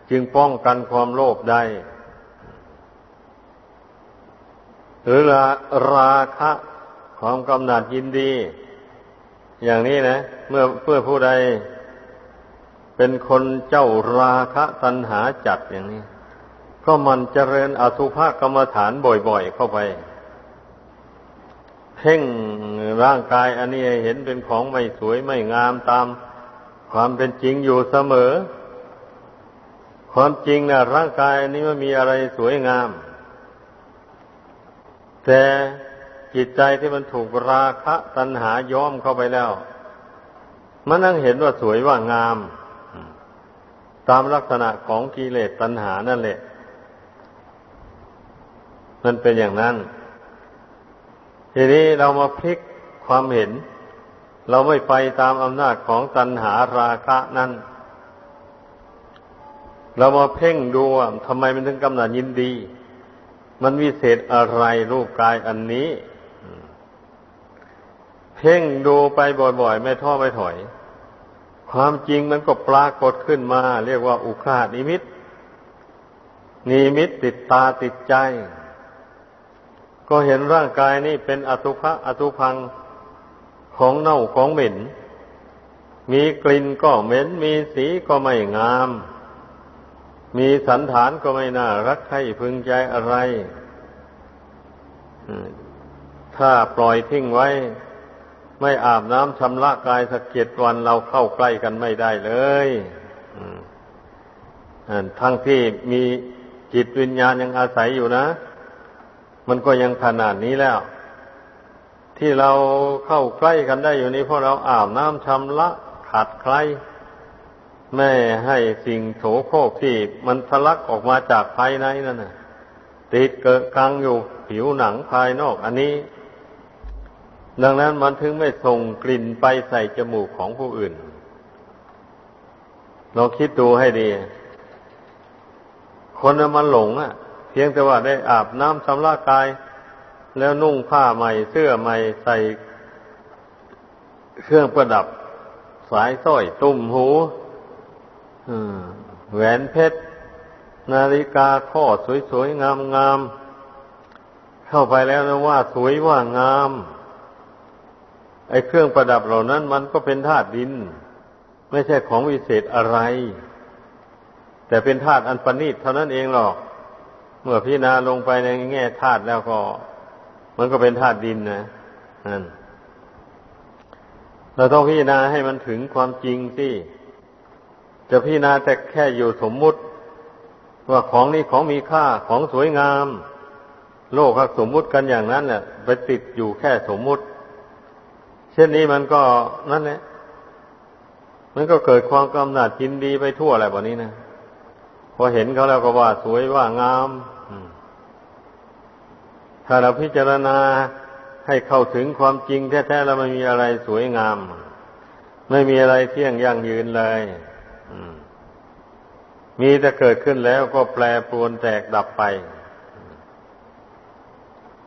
จึงป้องกันความโลภได้ หรือราราคะความกำหนัดยินดี อย่างนี้นะ เมื่อเพื่อผู้ใด เป็นคนเจ้าราคะตัณหาจัดอย่างนี้ ก็มันเจริญอสุภกรรมฐานบ่อยๆเข้าไป เพ่ง ร่างกาย อันนี้เห็นเป็นของไม่สวยไม่งามตามความเป็นจริงอยู่เสมอ ความจริงนะร่างกายอันนี้ไม่มีอะไรสวยงาม แต่จิตใจที่มันถูกราคะตัณหาย้อมเข้าไปแล้ว มันนั่งเห็นว่าสวยว่างาม ตามลักษณะของกิเลสตัณหานั่นแหละ มันเป็นอย่างนั้น ทีนี้เรามาพลิก ความเห็น เราไม่ไปตามอำนาจของตัณหาราคะนั้นเรามาเพ่งดูว่าทำไมมันถึงกำหนัดยินดี มันวิเศษอะไรรูปกายอันนี้ เพ่งดูไปบ่อยๆ ไม่ท้อไม่ถอย ความจริงมันก็ปรากฏขึ้นมา เรียกว่าอุคาดนิมิตนิมิตติดตาติดใจ ก็เห็นร่างกายนี่เป็นอสุภะอสุพัง ของเน่าของเหม็น มีกลิ่นก็เหม็น มีสีก็ไม่งาม มีสันฐานก็ไม่น่ารักใครพึงใจอะไร ถ้าปล่อยทิ้งไว้ ไม่อาบน้ำชำระกายสักเจ็ดวันเราเข้าใกล้กันไม่ได้เลยทั้งที่มีจิตวิญญาณยังอาศัยอยู่นะ มันก็ยังขนาดนี้แล้ว ที่เราเข้าใกล้กันได้อยู่นี้เพราะเราอาบน้ำชำระขัดใครไม่ให้สิ่งโสโครกที่มันทะลักออกมาจากภายในนั่นน่ะติดเกิดกลางอยู่ผิวหนังภายนอก อันนี้ ดังนั้นมันถึงไม่ส่งกลิ่นไปใส่จมูกของผู้อื่นลองคิดดูให้ดี คนมันหลงอะพียงแต่ว่าได้อาบน้ำชำระกาย แล้วนุ่งผ้าใหม่เสื้อใหม่ใส่เครื่องประดับ สายสร้อยตุ้มหูแหวนเพชร นาฬิกาข้อสวยๆ งามๆ เข้าไปแล้วนะว่าสวยว่างาม ไอ้เครื่องประดับเหล่านั้นมันก็เป็นธาตุดิน ไม่ใช่ของวิเศษอะไร แต่เป็นธาตุอันประณีตเท่านั้นเองหรอก เมื่อพิจารณาลงไปในแง่ธาตุแล้วก็ มันก็เป็นธาตุดินนะนั่นเราต้องพิจารณาให้มันถึงความจริงสิจะพิจารณาแต่แค่อยู่สมมุติ ว่าของนี้ของมีค่าของสวยงาม โลกสมมุติกันอย่างนั้นแหละไปติดอยู่แค่สมมุติ เช่นนี้มันก็นั่นแหละมันก็เกิดความกำหนัดยินดีไปทั่วอะไรแบบนี้นะพอเห็นเขาแล้วก็ว่าสวยว่างาม ถ้าเราพิจารณาให้เข้าถึงความจริงแท้ๆแล้วไม่มีอะไรสวยงาม ไม่มีอะไรเที่ยงยั่งยืนเลยมีแต่เกิดขึ้นแล้วก็แปรปรวนแตกดับไป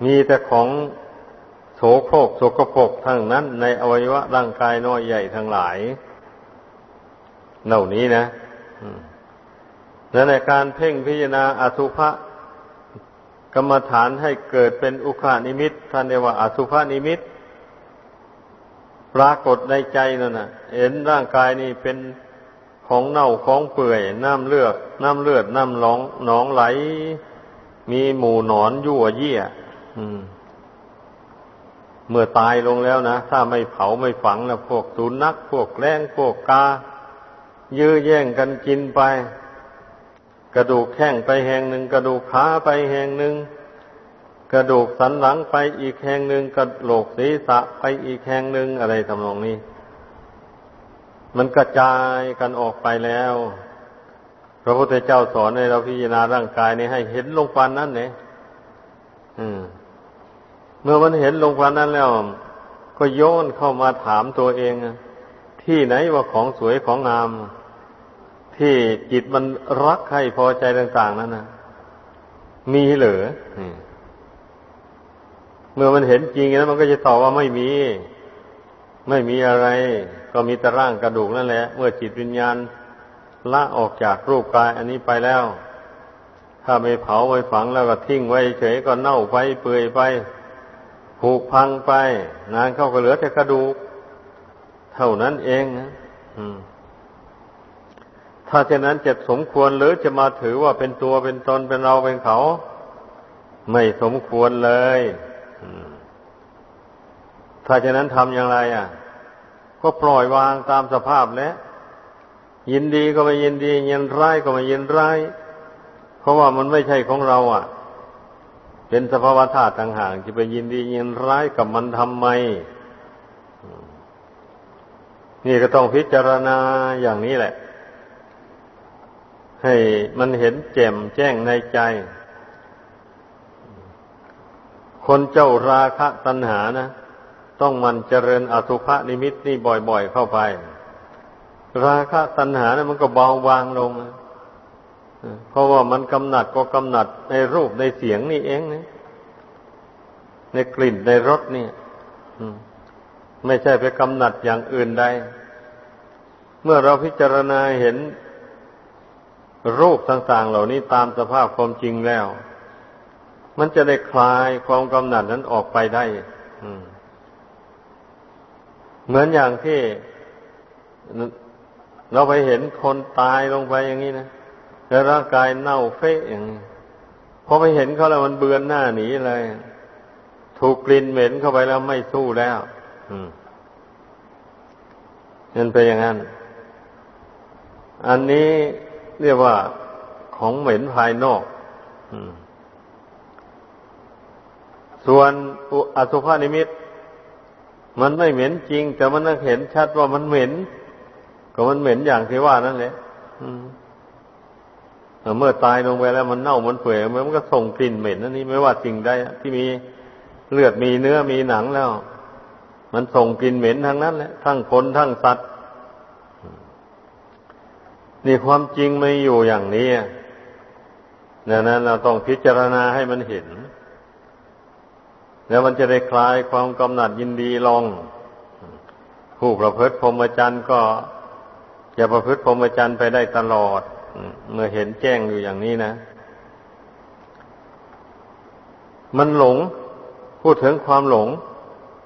มีแต่ของโสโครกโสกโปกทั้งนั้น ในอวัยวะร่างกายน้อยใหญ่ทั้งหลาย เหล่านี้นะและในการเพ่งพิจารณาอสุภะ กรรมฐานให้เกิดเป็นอุคานิมิตท่านเรียกว่าอสุภานิมิต ปรากฏในใจนั่นนะเห็นร่างกายนี่เป็นของเน่าของเปื่อย น้ำเลือดน้ำเลือดน้ำหนองหนองไหล มีหมู่หนอนยั่วเยี่ยเมื่อตายลงแล้วนะ ถ้าไม่เผาไม่ฝังนะพวกสุนัขพวกแรงพวกกา ยื้อแย่งกันกินไป กระดูกแข้งไปแห่งหนึ่ง กระดูกขาไปแห่งหนึ่ง กระดูกสันหลังไปอีกแห่งหนึ่ง กระโหลกศีรษะไปอีกแห่งหนึ่งอะไรทำนองนี้ มันกระจายกันออกไปแล้ว พระพุทธเจ้าสอนให้เราพิจารณาร่างกายนี้ให้เห็นลงปานนั้นเนี่ยเมื่อมันเห็นลงปานนั้นแล้ว ก็โยนเข้ามาถามตัวเองที่ไหนว่าของสวยของงาม ที่จิตมันรักใครพอใจต่าง ๆ นั้นนะมีเหรือเมื่อมันเห็นจริงแล้วมันก็จะตอบว่าไม่มี ไม่มีอะไร ก็มีแต่ร่างกระดูกนั่นแหละ เมื่อจิตวิญญาณละออกจากรูปกาย อันนี้ไปแล้ว ถ้าไม่เผาไว้ฝังแล้วก็ทิ้งไว้เฉยก็เน่าไปเปื่อยไปผุพังไป นานเข้าก็เหลือแต่กระดูก เท่านั้นเองนะอืม ถ้าเช่นนั้นจะสมควรหรือจะมาถือว่าเป็นตัวเป็นตนเป็นเราเป็นเขา ไม่สมควรเลยถ้าเช่นนั้นทำอย่างไร อะ ก็ปล่อยวางตามสภาพแล้วยินดีก็ไม่ยินดียินร้ายก็ไม่ยินร้ายเพราะว่ามันไม่ใช่ของเรา อะ เป็นสภาวะธาตุต่างหากจะไปยินดียินร้ายกับมันทำไมนี่ก็ต้องพิจารณาอย่างนี้แหละ ให้มันเห็นแจ่มแจ้งในใจ คนเจ้าราคะตัณหานะ ต้องมันเจริญอสุภนิมิตนี่บ่อย ๆ เข้าไป ราคะตัณหานะมันก็เบาบางลงเพราะว่ามันกำหนัดก็กำหนัดในรูปในเสียงนี่เองนะในกลิ่นในรสนี่ไม่ใช่ไปกำหนัดอย่างอื่นใด เมื่อเราพิจารณาเห็น รูปต่างๆ เหล่านี้ตามสภาพความจริงแล้ว มันจะได้คลายความกำหนัดนั้นออกไปได้เหมือนอย่างที่เราไปเห็นคนตายลงไปอย่างนี้นะแล้วร่างกายเน่าเฟะอย่างนี้พอไปเห็นเขาแล้วมันเบือนหน้าหนีเลย ถูกกลิ่นเหม็นเข้าไปแล้วไม่สู้แล้วนั่นเป็นอย่างนั้น อันนี้ เรียกว่าของเหม็นภายนอกส่วนอสุภานิมิต มันไม่เหม็นจริง แต่มันเห็นชัดว่ามันเหม็น ก็มันเหม็นอย่างที่ว่านั่นแหละเมื่อตายลงไปแล้วมันเน่ามันเปื่อยมันก็ส่งกลิ่นเหม็นนั่นนี่ไม่ว่าสิ่งใดที่มีเลือดมีเนื้อมีหนังแล้ว มันส่งกลิ่นเหม็นทั้งนั้นแหละทั้งคนทั้งสัตว์ นี่ความจริงไม่อยู่อย่างนี้ดังนั้นเราต้องพิจารณาให้มันเห็น แล้วมันจะได้คลายความกำหนัดยินดีลง ผู้ประพฤติพรหมจรรย์ก็จะประพฤติพรหมจรรย์ไปได้ตลอด เมื่อเห็นแจ้งอยู่อย่างนี้นะ มันหลง พูดถึงความหลง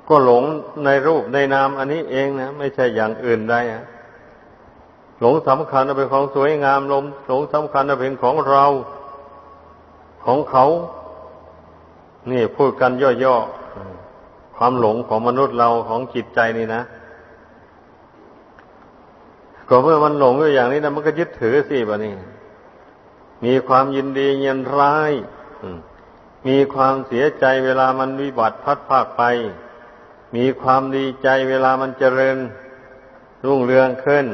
ก็หลงในรูปในนามอันนี้เองนะ ไม่ใช่อย่างอื่นได้อะ หลงสำคัญว่าเป็นของสวยงามลมหลงสำคัญว่าเป็นของเราของเขา นี่พูดกันย่อๆ ความหลงของมนุษย์เราของจิตใจนี่นะก็เมื่อมันหลงอยู่อย่างนี้นะมันก็ยึดถือสิบะนี่มีความยินดียินร้ายมีความเสียใจเวลามันวิบัติพัดภาคไป มีความดีใจเวลามันเจริญรุ่งเรืองขึ้น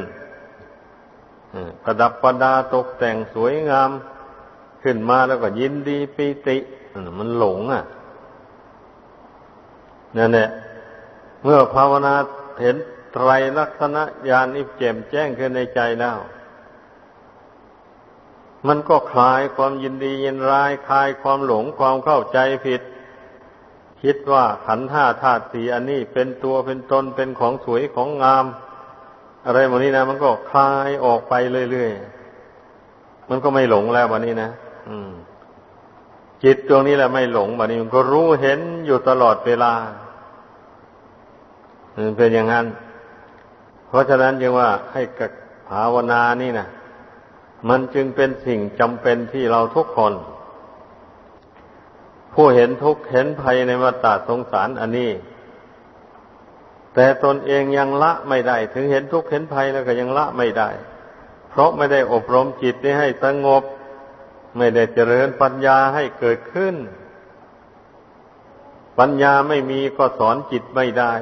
ประดับประดาตกแต่งสวยงาม ขึ้นมาแล้วก็ยินดีปีติ มันหลงอะนั่นแหละเมื่อภาวนาเห็นไตรลักษณะญาณอิเจมแจ้งขึ้นในใจแล้ว มันก็คลายความยินดียินร้ายคลายความหลงความเข้าใจผิด คิดว่าขันห้าธาตุสีอันนี้เป็นตัวเป็นตนเป็นของสวยของงาม อะไรวันนี้นะมันก็คลายออกไปเรื่อยๆ มันก็ไม่หลงแล้ววันนี้นะอืม จิตดวงนี้แหละไม่หลงวันนี้มันก็รู้เห็นอยู่ตลอดเวลาเป็นอย่างนั้น เพราะฉะนั้นจึงว่าให้กับภาวนานี่นะมันจึงเป็นสิ่งจำเป็นที่เราทุกคน ผู้เห็นทุกข์เห็นภัยในวัฏสงสารอันนี้ แต่ตนเองยังละไม่ได้ ถึงเห็นทุกข์เห็นภัยแล้วก็ยังละไม่ได้ เพราะไม่ได้อบรมจิตนี้ให้สงบ ไม่ได้เจริญปัญญาให้เกิดขึ้น ปัญญาไม่มีก็สอนจิตไม่ได้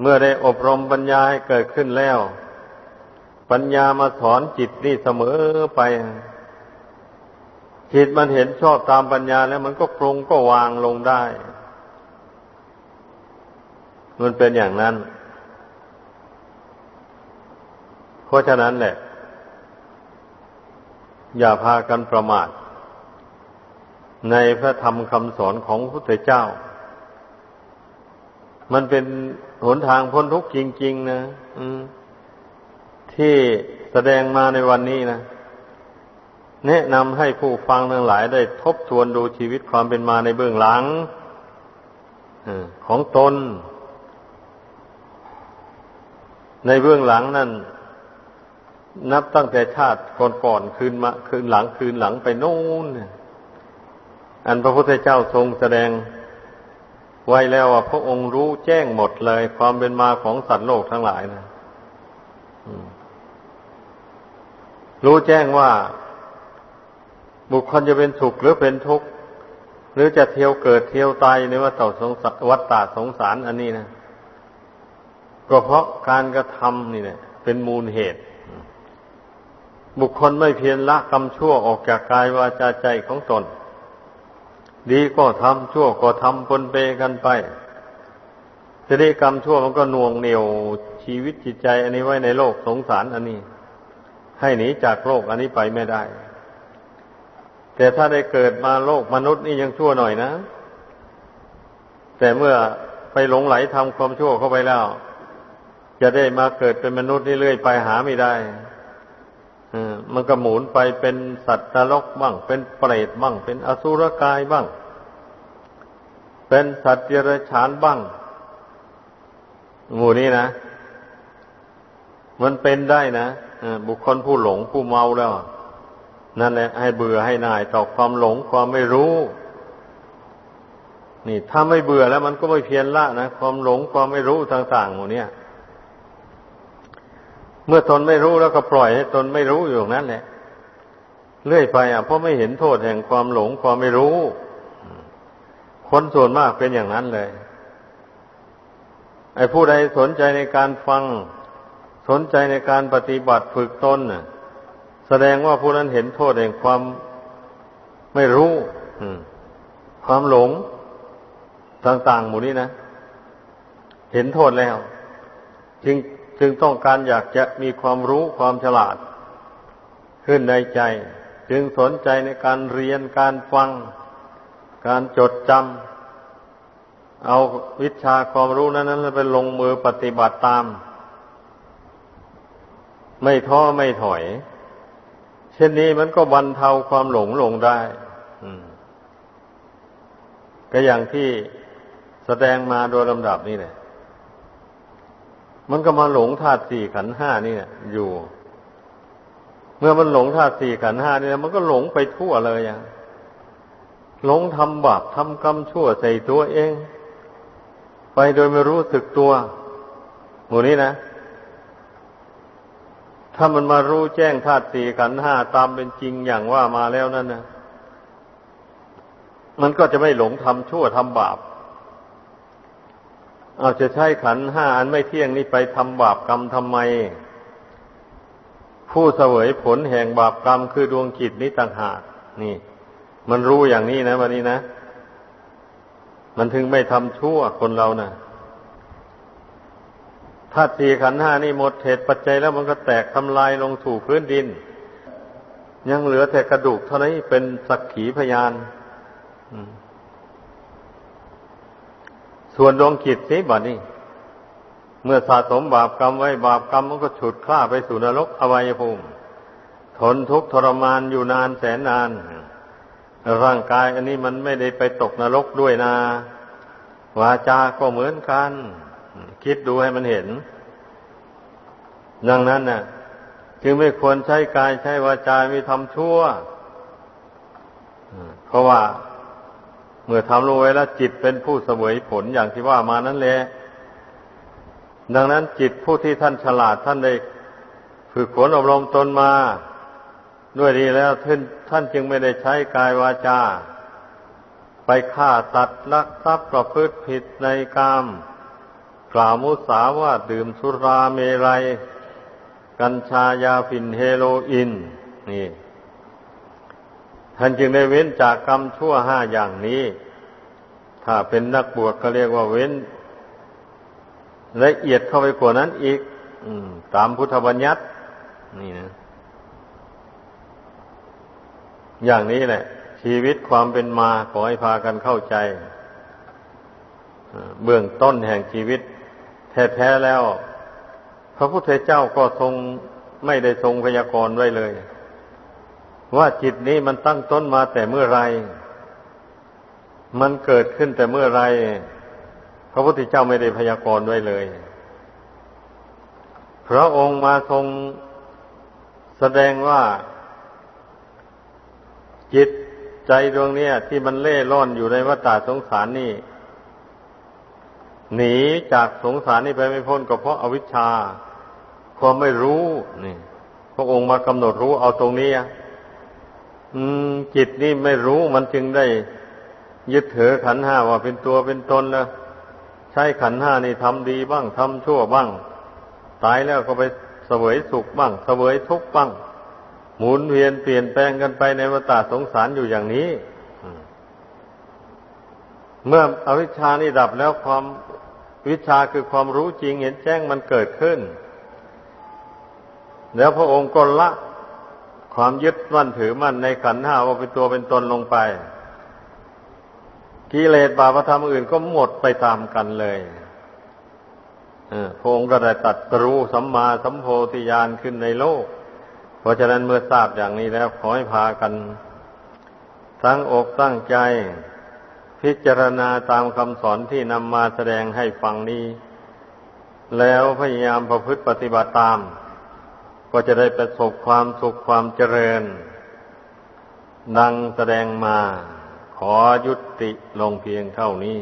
เมื่อได้อบรมปัญญาให้เกิดขึ้นแล้ว ปัญญามาสอนจิตนี่เสมอไป จิตมันเห็นชอบตามปัญญาแล้วมันก็ปรงก็วางลงได้ มันเป็นอย่างนั้น เพราะฉะนั้นแหละ อย่าพากันประมาท ในพระธรรมคำสอนของพระพุทธเจ้า มันเป็นหนทางพ้นทุกข์จริง ๆ นะที่แสดงมาในวันนี้นะแนะนำให้ผู้ฟังทั้งหลายได้ทบทวนดูชีวิตความเป็นมาในเบื้องหลังของตน ในเบื้องหลังนั่น นับตั้งแต่ชาติก่อนๆคืนมาคืนหลังคืนหลังไปโน่นอันพระพุทธเจ้าทรงแสดงไว้แล้วว่าพระองค์รู้แจ้งหมดเลย ความเป็นมาของสัตว์โลกทั้งหลายนะรู้แจ้งว่า บุคคลจะเป็นสุขหรือเป็นทุกข์ หรือจะเที่ยวเกิดเที่ยวตายในวัฏสงสารวัฏฏสงสารอันนี้นะ ก็เพราะการกระทำนี่เนี่ย เป็นมูลเหตุ บุคคลไม่เพียรละกรรมชั่วออกจากกายวาจาใจของตน ดีก็ทำชั่วก็ทำปนเปกันไปจะได้กรรมชั่วมันก็น่วงเหนียวชีวิตจิตใจ อันนี้ไว้ในโลกสงสารอันนี้ ให้หนีจากโลกอันนี้ไปไม่ได้ แต่ถ้าได้เกิดมาโลกมนุษย์นี่ยังชั่วหน่อยนะ แต่เมื่อไปหลงไหลทำความชั่วเข้าไปแล้ว จะได้มาเกิดเป็นมนุษย์นี่เรื่อยไปหาไม่ได้มันก็หมุนไปเป็นสัตว์นรกบ้าง เป็นเปรตบ้าง เป็นอสุรกายบ้าง เป็นสัตว์เดรัจฉานบ้างหมู่นี้นะ มันเป็นได้นะบุคคลผู้หลงผู้เมาแล้ว นั่นแหละให้เบื่อให้นายต่อความหลงความไม่รู้ นี่ถ้าไม่เบื่อแล้วมันก็ไม่เพียรละนะความหลงความไม่รู้ต่างๆหมู่นี้ เมื่อตนไม่รู้แล้วก็ปล่อยให้ตนไม่รู้อยู่นั้นแหละเรื่อยไปอะเพราะไม่เห็นโทษแห่งความหลงความไม่รู้ คนส่วนมากเป็นอย่างนั้นเลย ไอ้ผู้ใดสนใจในการฟัง สนใจในการปฏิบัติฝึกตนแสดงว่าผู้นั้นเห็นโทษแห่งความไม่รู้ความหลงต่าง ๆ หมู่นี้นะ เห็นโทษแล้ว จึง จึงต้องการอยากจะมีความรู้ความฉลาด ขึ้นในใจ จึงสนใจในการเรียนการฟัง การจดจำเอาวิชาความรู้นั้นนั้นไปลงมือปฏิบัติตาม ไม่ท้อไม่ถอย เช่นนี้มันก็บรรเทาความหลงลงได้ก็อย่างที่แสดงมาโดยลำดับนี่แหละ มันก็มาหลงธาตุสี่ขันห้านี่อยู่ เมื่อมันหลงธาตุสี่ขันห้านี่มันก็หลงไปทั่วเลยอะหลงทำบาปทำกรรมชั่วใส่ตัวเอง ไปโดยไม่รู้สึกตัว หมู่นี้นะ ถ้ามันมารู้แจ้งธาตุสี่ขันห้าตามเป็นจริงอย่างว่ามาแล้วนั่นนะมันก็จะไม่หลงทำชั่วทำบาป เอาจะใช้ขันห้าอันไม่เที่ยงนี้ไปทำบาปกรรมทำไม ผู้เสวยผลแห่งบาปกรรมคือดวงจิตนี้ต่างหากนี่ มันรู้อย่างนี้นะวันนี้นะ มันถึงไม่ทำชั่วคนเรานะ่ะถ้าสี่ขันห้านี่หมดเหตุปัจจัยแล้วมันก็แตกทำลายลงถูพื้นดิน ยังเหลือแต่กระดูกเท่านั้นเป็นสักขีพยานอืม ส่วนดวงจิตสิบัดนี้ เมื่อสะสมบาปกรรมไว้บาปกรรมมันก็ฉุดคล้าไปสู่นรกอวัยภูมิทนทุกข์ทรมานอยู่นานแสนนาน ร่างกายอันนี้มันไม่ได้ไปตกนรกด้วยนะ วาจาก็เหมือนกัน คิดดูให้มันเห็น ดังนั้นน่ะ จึงไม่ควรใช้กายใช้วาจามีทำชั่ว เพราะว่า มื่อทำลงไว้แล้วจิตเป็นผู้เสวยผลอย่างที่ว่ามานั่นแหละดังนั้นจิตผู้ที่ท่านฉลาดท่านได้ฝึกฝนอบรมตนมา ด้วยดีแล้วท่านท่านจึงไม่ได้ใช้กายวาจา ไปฆ่าสัตว์ลักทรัพย์ประพฤติผิดในกาม กล่าวมุสาว่าดื่มสุราเมรัย กัญชายาฝิ่นเฮโรอีนนี่ ท่านจึงได้เว้นจากกรรมชั่วห้าอย่างนี้ ถ้าเป็นนักบวชก็เรียกว่าเว้น ละเอียดเข้าไปกว่านั้นอีกอตามพุทธบัญญัติ นี่นะ อย่างนี้แหละ ชีวิตความเป็นมาขอให้พากันเข้าใจ เบื้องต้นแห่งชีวิต แท้ๆแล้ว พระพุทธเจ้าก็ทรงไม่ได้ทรงพยากรณ์ไว้เลย ว่าจิตนี้มันตั้งต้นมาแต่เมื่อไร มันเกิดขึ้นแต่เมื่อไรพระพุทธเจ้าไม่ได้พยากรณ์ไว้เลย พระองค์มาทรงแสดงว่า จิตใจดวงนี้ที่มันเล่ร่อนอยู่ในวัฏสงสารนี่ หนีจากสงสารนี่ไปไม่พ้นก็เพราะอาวิชชา ความไม่รู้นี่พระองค์มากำหนดรู้เอาตรงนี้อืม จิตนี่ไม่รู้มันจึงได้ ยึดถือขันห้าว่าเป็นตัวเป็นตนแล้วใช้ขันห้านี่ทำดีบ้างทำชั่วบ้าง ตายแล้วก็ไปเสวยสุขบ้าง เสวยทุกข์บ้าง หมุนเวียนเปลี่ยนแปลงกันไปในวัฏสงสารอยู่อย่างนี้ เมื่ออวิชชานี่ดับแล้วความวิชาคือความรู้จริงเห็นแจ้งมันเกิดขึ้น แล้วพระองค์ก็ละความยึดมั่นถือมั่นในขันห้าว่าเป็นตัวเป็นตนลงไป กิเลสบาปธรรมอื่นก็หมดไปตามกันเลยพระองค์ก็ได้ตัดรู้สัมมาสัมโพธิญาณขึ้นในโลก เพราะฉะนั้นเมื่อทราบอย่างนี้แล้วขอให้พากัน ตั้งอกตั้งใจ พิจารณาตามคำสอนที่นำมาแสดงให้ฟังนี้ แล้วพยายามประพฤติปฏิบัติตาม ก็จะได้ประสบความสุขความเจริญ ดังแสดงมา ขอยุติลงเพียงเท่านี้